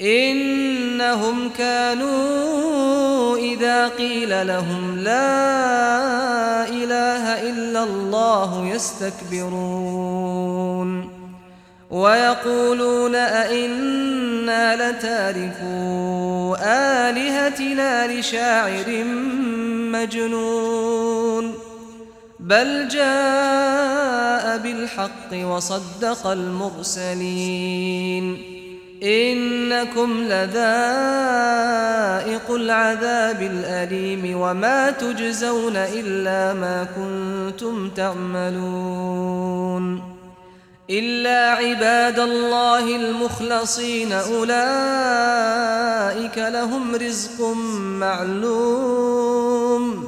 إنهم كانوا إذا قيل لهم لا إله إلا الله يستكبرون ويقولون أئنا لتاركو آلهتنا لشاعر مجنون بل جاء بالحق وصدق المرسلين إنكم لذائق العذاب الالم وما تجزون إلا ما كنتم تعملون إلا عباد الله المخلصين أولئك لهم رزق معلوم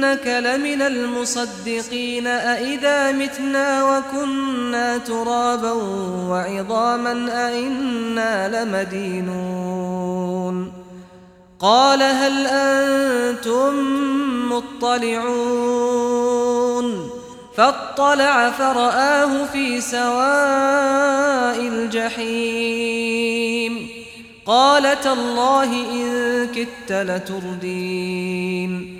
إنك لمن المصدقين أئذا متنا وكنا ترابا وعظاما أئنا لمدينون قال هل أنتم مطلعون فاطلع فرآه في سواء الجحيم قال تالله إن كدت لتردين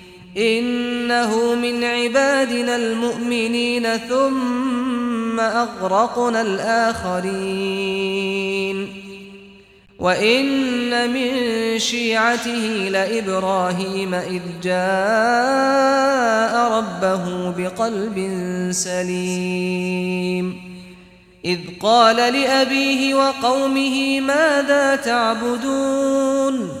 إنه من عبادنا المؤمنين ثم أغرقنا الآخرين. وإن من شيعته لإبراهيم إذ جاء ربه بقلب سليم. إذ قال لأبيه وقومه ماذا تعبدون؟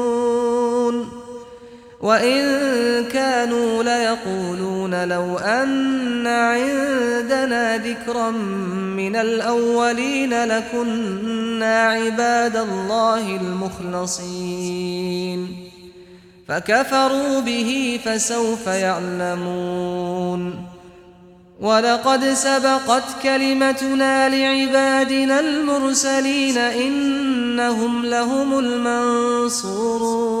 وَإِن كَانُوا لَيَقُولُونَ لَوْ أَنَّ عِندَنَا ذِكْرًا مِنَ الْأَوَّلِينَ لَكُنَّا عِبَادَ اللَّهِ الْمُخْلَصِينَ فَكَفَرُوا بِهِ فَسَوْفَ يَعْلَمُونَ وَلَقَدْ سَبَقَتْ كَلِمَتُنَا لِعِبَادِنَا الْمُرْسَلِينَ إِنَّهُمْ لَهُمُ الْمَنْصُورُونَ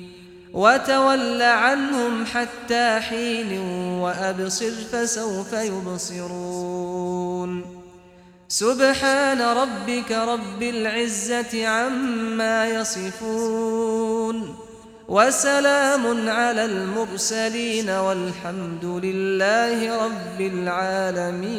وتول عنهم حتى حين وأبصر فسوف يبصرون. سبحان ربك رب العزة عما يصفون. وسلام على المرسلين والحمد لله رب العالمين.